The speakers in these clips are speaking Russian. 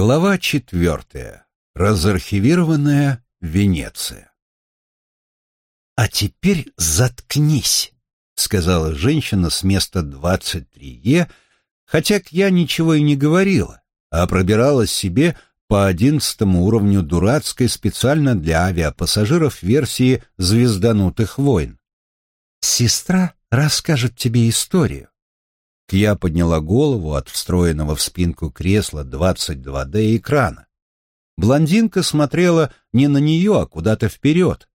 Глава четвертая. Разархивированная Венеция. «А теперь заткнись», — сказала женщина с места 23Е, хотя я ничего и не говорила, а пробиралась себе по одиннадцатому уровню дурацкой специально для авиапассажиров версии «Звезданутых войн». «Сестра расскажет тебе историю. Кья подняла голову от встроенного в спинку кресла 22D экрана. Блондинка смотрела не на нее, а куда-то вперед.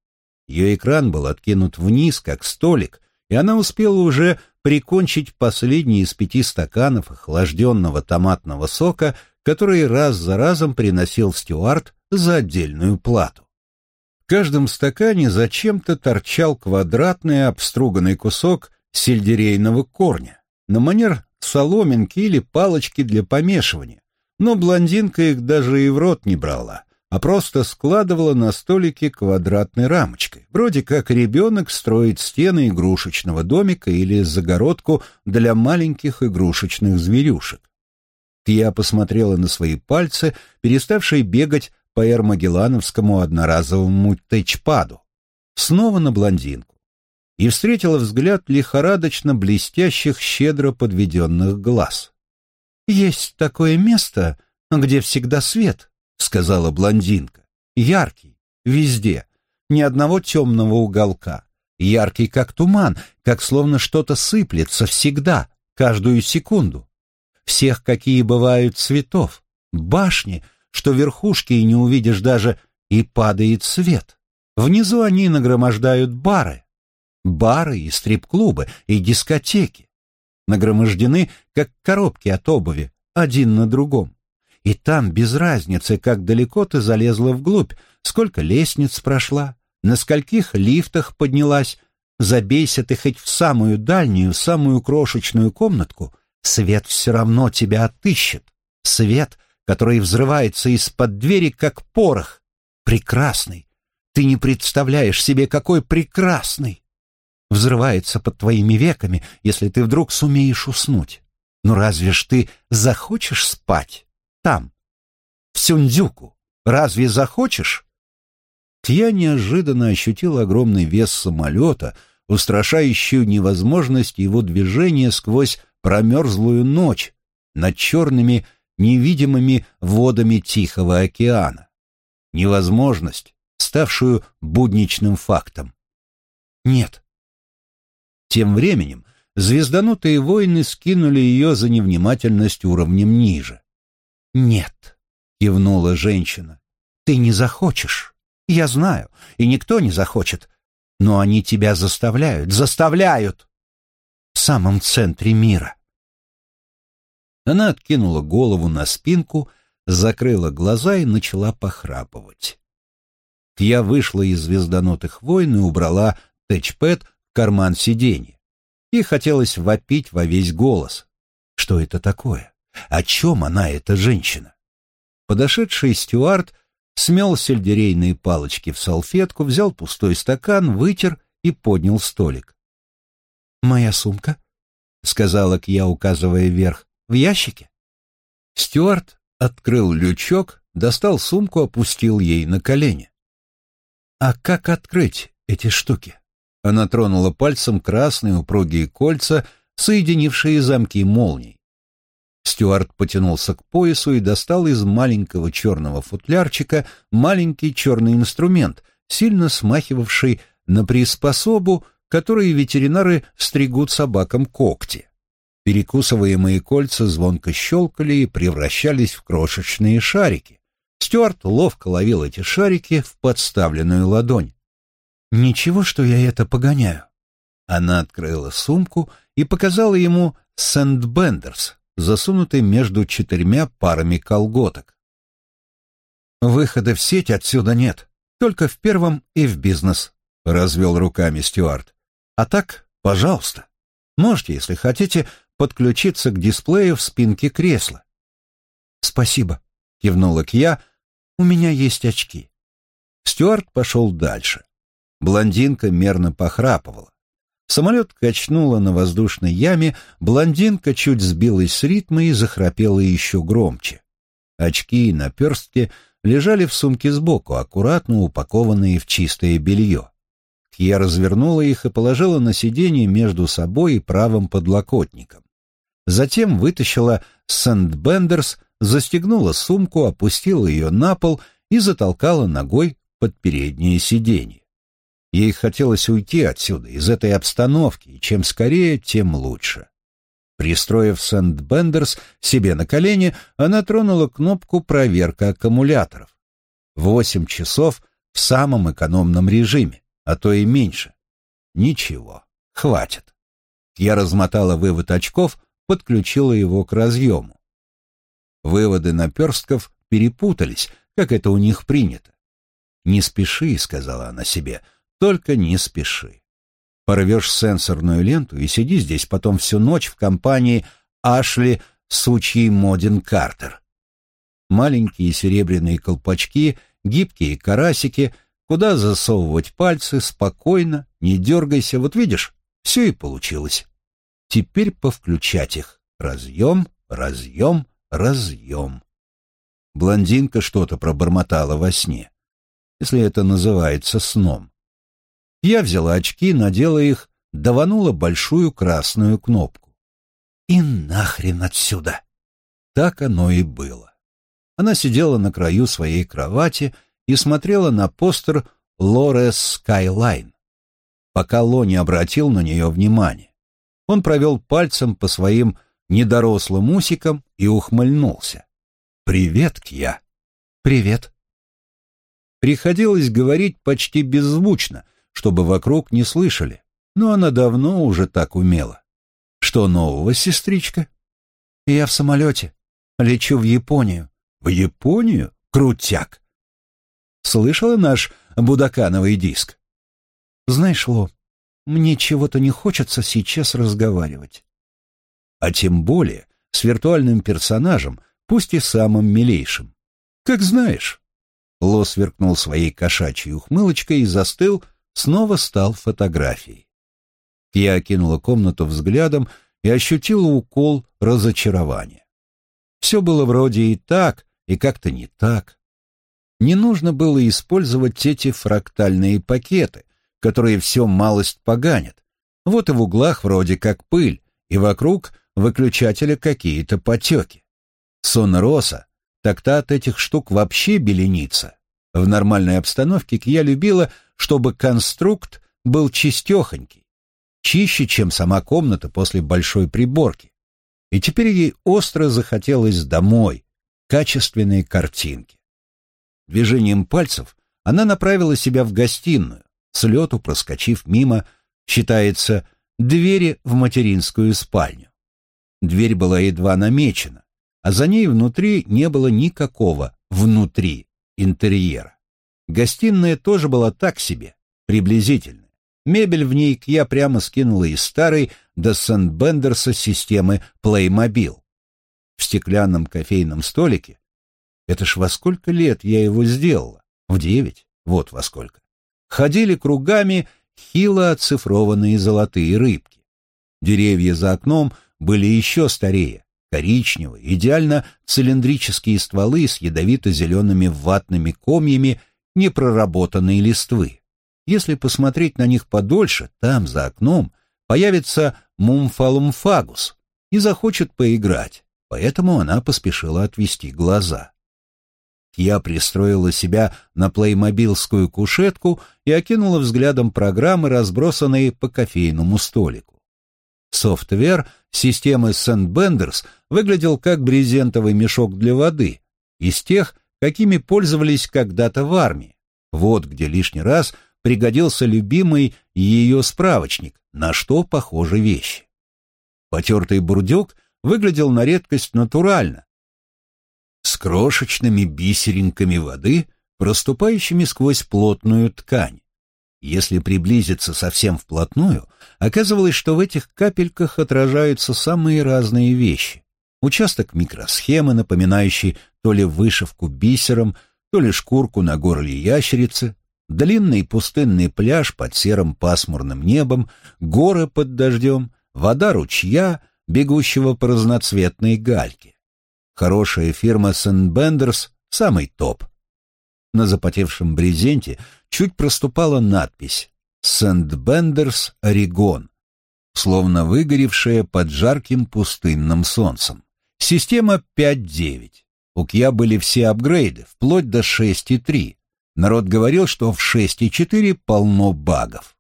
Ее экран был откинут вниз, как столик, и она успела уже прикончить последний из пяти стаканов охлажденного томатного сока, который раз за разом приносил Стюарт за отдельную плату. В каждом стакане зачем-то торчал квадратный обструганный кусок сельдерейного корня на манер соломинки или палочки для помешивания, но блондинка их даже и в рот не брала, а просто складывала на столике квадратной рамочкой, вроде как ребенок строит стены игрушечного домика или загородку для маленьких игрушечных зверюшек. Я посмотрела на свои пальцы, переставшие бегать по эрмагеллановскому одноразовому тачпаду. Снова на блондинку и встретила взгляд лихорадочно блестящих, щедро подведенных глаз. «Есть такое место, где всегда свет», — сказала блондинка. «Яркий, везде, ни одного темного уголка. Яркий, как туман, как словно что-то сыплется всегда, каждую секунду. Всех, какие бывают цветов, башни, что верхушки и не увидишь даже, и падает свет. Внизу они нагромождают бары, бары и стрип-клубы, и дискотеки. Нагромождены, как коробки от обуви, один на другом. И там без разницы, как далеко ты залезла вглубь, сколько лестниц прошла, на скольких лифтах поднялась, забейся ты хоть в самую дальнюю, самую крошечную комнатку, свет все равно тебя отыщет. Свет, который взрывается из-под двери, как порох. Прекрасный. Ты не представляешь себе, какой прекрасный взрывается под твоими веками, если ты вдруг сумеешь уснуть. Но разве ж ты захочешь спать там, в Сюндзюку? Разве захочешь? Я неожиданно ощутил огромный вес самолета, устрашающую невозможность его движения сквозь промерзлую ночь над черными невидимыми водами Тихого океана. Невозможность, ставшую будничным фактом. Нет, тем временем звезданутые воины скинули ее за невнимательность уровнем ниже. «Нет», — кивнула женщина, — «ты не захочешь. Я знаю, и никто не захочет. Но они тебя заставляют, заставляют!» В самом центре мира. Она откинула голову на спинку, закрыла глаза и начала похрапывать. Я вышла из звезданутых войн и убрала тачпэд карман сиденья. И хотелось вопить во весь голос. Что это такое? О чем она, эта женщина? Подошедший стюард смел сельдерейные палочки в салфетку, взял пустой стакан, вытер и поднял столик. «Моя сумка?» — сказала Кья, указывая вверх. «В ящике?» Стюарт открыл лючок, достал сумку, опустил ей на колени. «А как открыть эти штуки?» Она тронула пальцем красные упругие кольца, соединившие замки молний. Стюарт потянулся к поясу и достал из маленького черного футлярчика маленький черный инструмент, сильно смахивавший на приспособу, которой ветеринары стригут собакам когти. Перекусываемые кольца звонко щелкали и превращались в крошечные шарики. Стюарт ловко ловил эти шарики в подставленную ладонь. «Ничего, что я это погоняю». Она открыла сумку и показала ему сэндбендерс, засунутый между четырьмя парами колготок. «Выхода в сеть отсюда нет, только в первом и в бизнес», — развел руками Стюарт. «А так, пожалуйста, можете, если хотите, подключиться к дисплею в спинке кресла». «Спасибо», — кивнула Кья, — «у меня есть очки». Стюарт пошел дальше. Блондинка мерно похрапывала. Самолет качнуло на воздушной яме, блондинка чуть сбилась с ритма и захрапела еще громче. Очки и наперстки лежали в сумке сбоку, аккуратно упакованные в чистое белье. Я развернула их и положила на сиденье между собой и правым подлокотником. Затем вытащила Сэндбендерс, застегнула сумку, опустила ее на пол и затолкала ногой под переднее сиденье. Ей хотелось уйти отсюда, из этой обстановки, и чем скорее, тем лучше. Пристроив Сэндбендерс себе на колени, она тронула кнопку «Проверка аккумуляторов». Восемь часов в самом экономном режиме, а то и меньше. Ничего, хватит. Я размотала вывод очков, подключила его к разъему. Выводы наперстков перепутались, как это у них принято. «Не спеши», — сказала она себе, — «только не спеши». Порвешь сенсорную ленту и сиди здесь потом всю ночь в компании Ашли Сучьей Модин Картер. Маленькие серебряные колпачки, гибкие карасики, куда засовывать пальцы, спокойно, не дергайся, вот видишь, все и получилось. Теперь повключать их. Разъем, разъем, разъем. Блондинка что-то пробормотала во сне, если это называется сном. Я взяла очки, надела их, даванула большую красную кнопку. И нахрен отсюда! Так оно и было. Она сидела на краю своей кровати и смотрела на постер Ло Рез Скайлайн, пока Ло не обратил на нее внимания. Он провел пальцем по своим недорослым усикам и ухмыльнулся. «Привет, Кья!» «Привет!» Приходилось говорить почти беззвучно, чтобы вокруг не слышали, но она давно уже так умела. Что нового, сестричка? Я в самолете. Лечу в Японию. В Японию? Крутяк! Слышала наш будакановый диск? Знаешь, Ло, мне чего-то не хочется сейчас разговаривать. А тем более с виртуальным персонажем, пусть и самым милейшим. Как знаешь. Ло сверкнул своей кошачьей ухмылочкой и застыл, снова стал фотографией. Я окинула комнату взглядом и ощутила укол разочарования. Все было вроде и так, и как-то не так. Не нужно было использовать эти фрактальные пакеты, которые все малость поганят. Вот и в углах вроде как пыль, и вокруг выключателя какие-то потеки. Сон Роса, так-то от этих штук вообще беленица. В нормальной обстановке я любила, чтобы конструкт был чистехонький, чище, чем сама комната после большой приборки. И теперь ей остро захотелось домой, качественные картинки. Движением пальцев она направила себя в гостиную, с лету проскочив мимо, считается, двери в материнскую спальню. Дверь была едва намечена, а за ней внутри не было никакого внутри интерьера. Гостиная тоже была так себе, приблизительная. Мебель в ней я прямо скинула из старой до Сент-Бендерса системы Playmobil. В стеклянном кофейном столике, это ж во сколько лет я его сделала? В девять? Вот во сколько. Ходили кругами хило оцифрованные золотые рыбки. Деревья за окном были еще старее, коричневые, идеально цилиндрические стволы с ядовито-зелеными ватными комьями непроработанной листвы. Если посмотреть на них подольше, там, за окном, появится мумфалумфагус и захочет поиграть, поэтому она поспешила отвести глаза. Я пристроила себя на плеймобилскую кушетку и окинула взглядом программы, разбросанные по кофейному столику. Софтвер системы Сент-Бендерс выглядел как брезентовый мешок для воды, из тех, какими пользовались когда-то в армии. Вот где лишний раз пригодился любимый ее справочник, на что похожи вещи. Потертый бурдюк выглядел на редкость натурально, с крошечными бисеринками воды, проступающими сквозь плотную ткань. Если приблизиться совсем вплотную, оказывалось, что в этих капельках отражаются самые разные вещи. Участок микросхемы, напоминающий то ли вышивку бисером, то ли шкурку на горле ящерицы, длинный пустынный пляж под серым пасмурным небом, горы под дождем, вода ручья, бегущего по разноцветной гальке. Хорошая фирма Сен-Бендерс – самый топ. На запотевшем брезенте чуть проступала надпись «Сент-Бендерс Орегон», словно выгоревшая под жарким пустынным солнцем. Система 5.9. У Кья были все апгрейды, вплоть до 6.3. Народ говорил, что в 6.4 полно багов.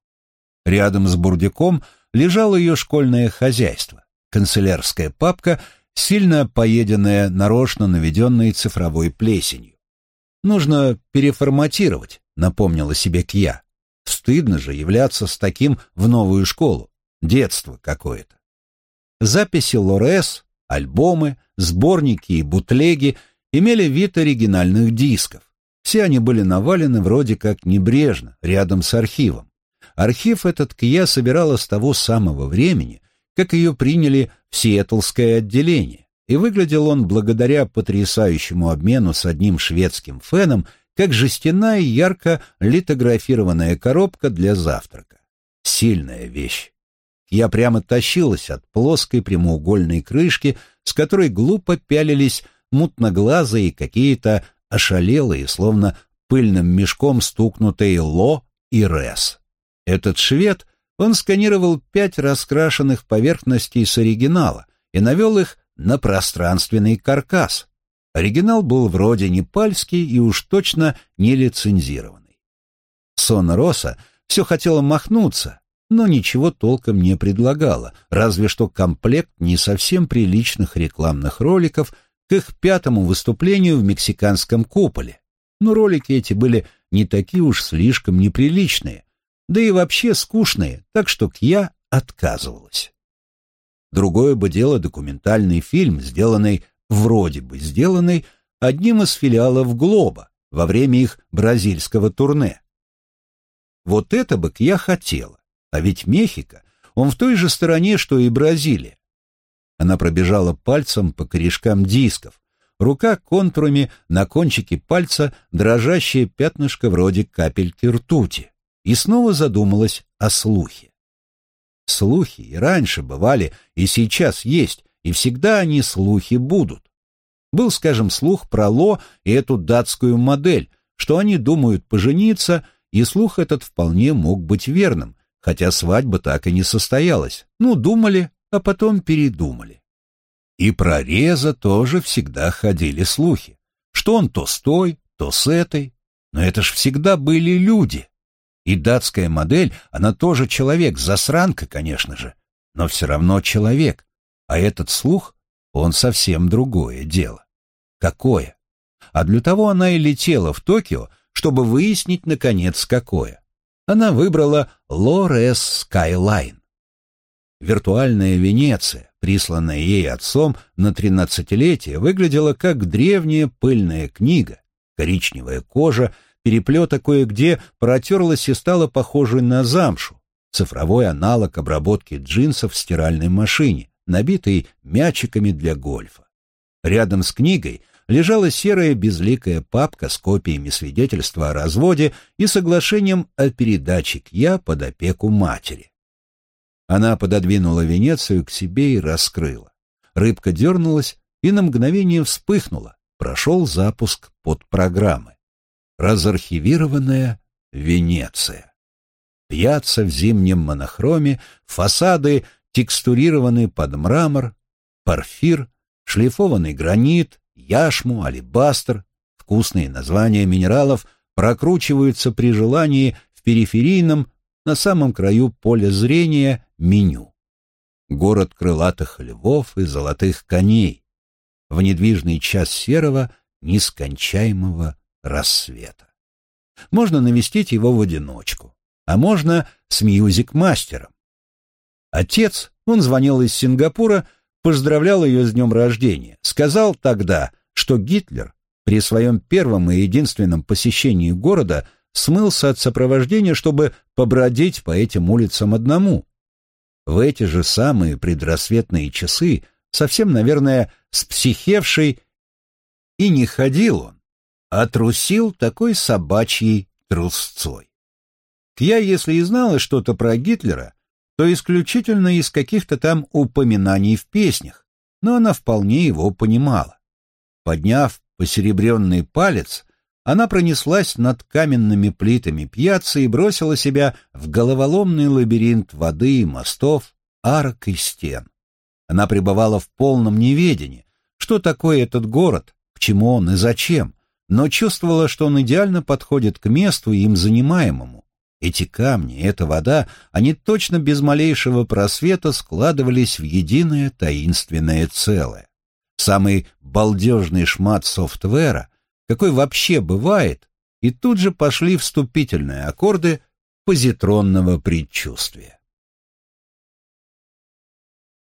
Рядом с бурдюком лежало ее школьное хозяйство, канцелярская папка, сильно поеденная нарочно наведенной цифровой плесенью. «Нужно переформатировать», — напомнила себе Кья. «Стыдно же являться с таким в новую школу. Детство какое-то». Записи Лорес, альбомы, сборники и бутлеги имели вид оригинальных дисков. Все они были навалены вроде как небрежно, рядом с архивом. Архив этот Кья собирала с того самого времени, как ее приняли в Сиэтлское отделение, и выглядел он благодаря потрясающему обмену с одним шведским феном, как жестяная ярко литографированная коробка для завтрака. Сильная вещь. Я прямо тащилась от плоской прямоугольной крышки, с которой глупо пялились мутноглазые какие-то ошалелые, словно пыльным мешком стукнутые Ло и Рес. Этот швед, он сканировал пять раскрашенных поверхностей с оригинала и навел их на пространственный каркас. Оригинал был вроде непальский и уж точно не лицензированный. Сона Роса все хотела махнуться, но ничего толком не предлагала, разве что комплект не совсем приличных рекламных роликов к их пятому выступлению в мексиканском куполе. Но ролики эти были не такие уж слишком неприличные, да и вообще скучные, так что Кья отказывалась. Другое бы дело документальный фильм, сделанный, вроде бы сделанный, одним из филиалов Глоба во время их бразильского турне. Вот это бы Кья хотела. А ведь Мехико, он в той же стороне, что и Бразилия. Она пробежала пальцем по корешкам дисков. Рука контурами на кончике пальца дрожащее пятнышко вроде капельки ртути. И снова задумалась о слухе. Слухи и раньше бывали, и сейчас есть, и всегда они слухи будут. Был, скажем, слух про Ло и эту датскую модель, что они думают пожениться, и слух этот вполне мог быть верным, хотя свадьба так и не состоялась. Ну, думали, а потом передумали. И про Реза тоже всегда ходили слухи, что он то с той, то с этой. Но это ж всегда были люди. И датская модель, она тоже человек, засранка, конечно же, но все равно человек. А этот слух, он совсем другое дело. Какое? А для того она и летела в Токио, чтобы выяснить, наконец, какое она выбрала Ло Рез Скайлайн. Виртуальная Венеция, присланная ей отцом на тринадцатилетие, выглядела как древняя пыльная книга. Коричневая кожа переплета кое-где протерлась и стала похожей на замшу, цифровой аналог обработки джинсов в стиральной машине, набитый мячиками для гольфа. Рядом с книгой лежала серая безликая папка с копиями свидетельства о разводе и соглашением о передаче Кьи под опеку матери. Она пододвинула Венецию к себе и раскрыла. Рыбка дернулась и на мгновение вспыхнула. Прошел запуск под программы. Разархивированная Венеция. Пьяца в зимнем монохроме, фасады текстурированы под мрамор, порфир, шлифованный гранит, яшму, алебастр, вкусные названия минералов прокручиваются при желании в периферийном, на самом краю поля зрения, меню. Город крылатых львов и золотых коней, в недвижный час серого, нескончаемого рассвета. Можно навестить его в одиночку, а можно с мьюзик-мастером. Отец, он звонил из Сингапура, поздравлял ее с днем рождения, сказал тогда, что Гитлер при своем первом и единственном посещении города смылся от сопровождения, чтобы побродить по этим улицам одному. В эти же самые предрассветные часы, совсем, наверное, с психевшей, и не ходил он, а трусил такой собачьей трусцой. Я, если и знала что-то про Гитлера, то исключительно из каких-то там упоминаний в песнях, но она вполне его понимала. Подняв посеребренный палец, она пронеслась над каменными плитами пьяцы и бросила себя в головоломный лабиринт воды мостов, арок и стен. Она пребывала в полном неведении, что такое этот город, к чему он и зачем, но чувствовала, что он идеально подходит к месту им занимаемому. Эти камни, эта вода, они точно без малейшего просвета складывались в единое таинственное целое. Самый балдежный шмат софтвера, какой вообще бывает, и тут же пошли вступительные аккорды позитронного предчувствия.